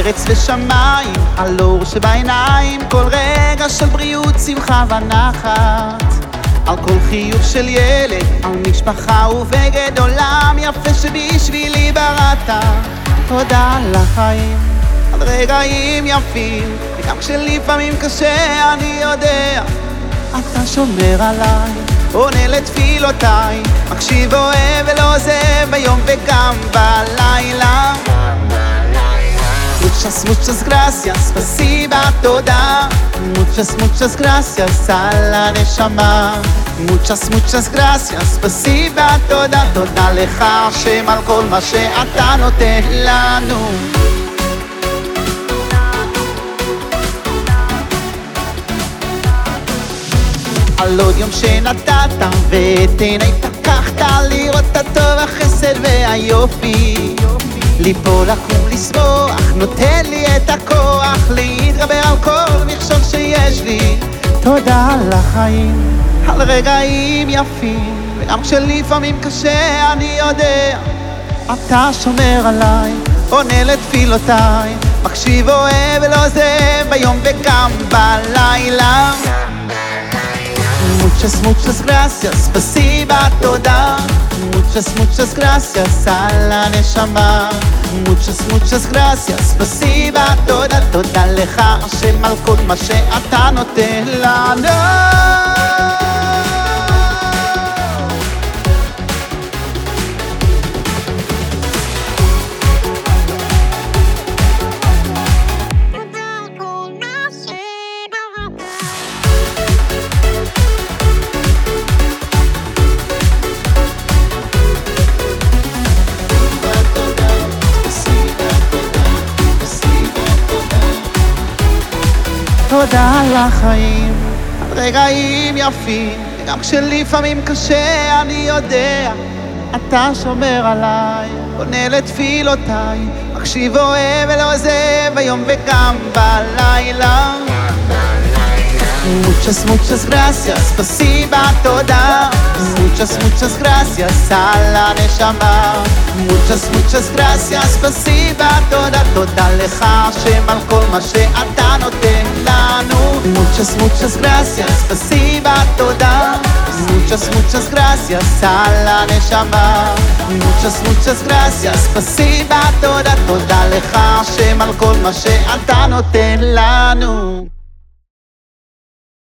ארץ ושמיים, על אור שבעיניים, כל רגע של בריאות, שמחה ונחת. על כל חיוך של ילד, על משפחה ובגד עולם יפה שבשבילי בראת. תודה על החיים, על רגעים יפים, וגם כשלפעמים קשה אני יודע, אתה שומר עליי, עונה לתפילותיי, מקשיב אוהב ולא עוזב ביום וגם בלילה. Muchas, muchas gracias, spasiba toda. Muchas, muchas gracias a la נשמה. Muchas, muchas gracias, spasiba toda. תודה לך השם על כל מה שאתה נותן לנו. על עוד יום שנתת ואת עיני פקחת לראות את הטוב, החסד והיופי. ליפול, לקום, לשמוח, נותן לי את הכוח להתגבר על כל מכשול שיש לי. תודה על החיים, על רגעים יפים, וגם כשלפעמים קשה אני יודע, אתה שומר עליי, עונה לתפילותיי, מקשיב, אוהב ולא עוזב ביום וגם בלילה. Muchas, muchas gracias, spasiba toda. Muchas, muchas gracias a la נשמה. Muchas, muchas gracias, spasiba toda. תודה לך השם על כל מה שאתה נותן לנו. תודה על החיים, על רגעים יפים, וגם כשלפעמים קשה אני יודע, אתה שומר עליי, עונה לתפילותיי, מקשיב אוהב ולא עוזב ביום וגם בלילה. Muchas, muchas gracias, spasiba toda. Muchas, muchas gracias a la נשמה. Muchas, muchas gracias, spasiba toda. תודה לך השם על כל מה נותן. Muchas, muchas gracias, spasiba toda. Muchas, muchas gracias a la נשמה. Muchas, muchas gracias, spasiba toda. תודה לך השם על כל מה שאתה נותן לנו.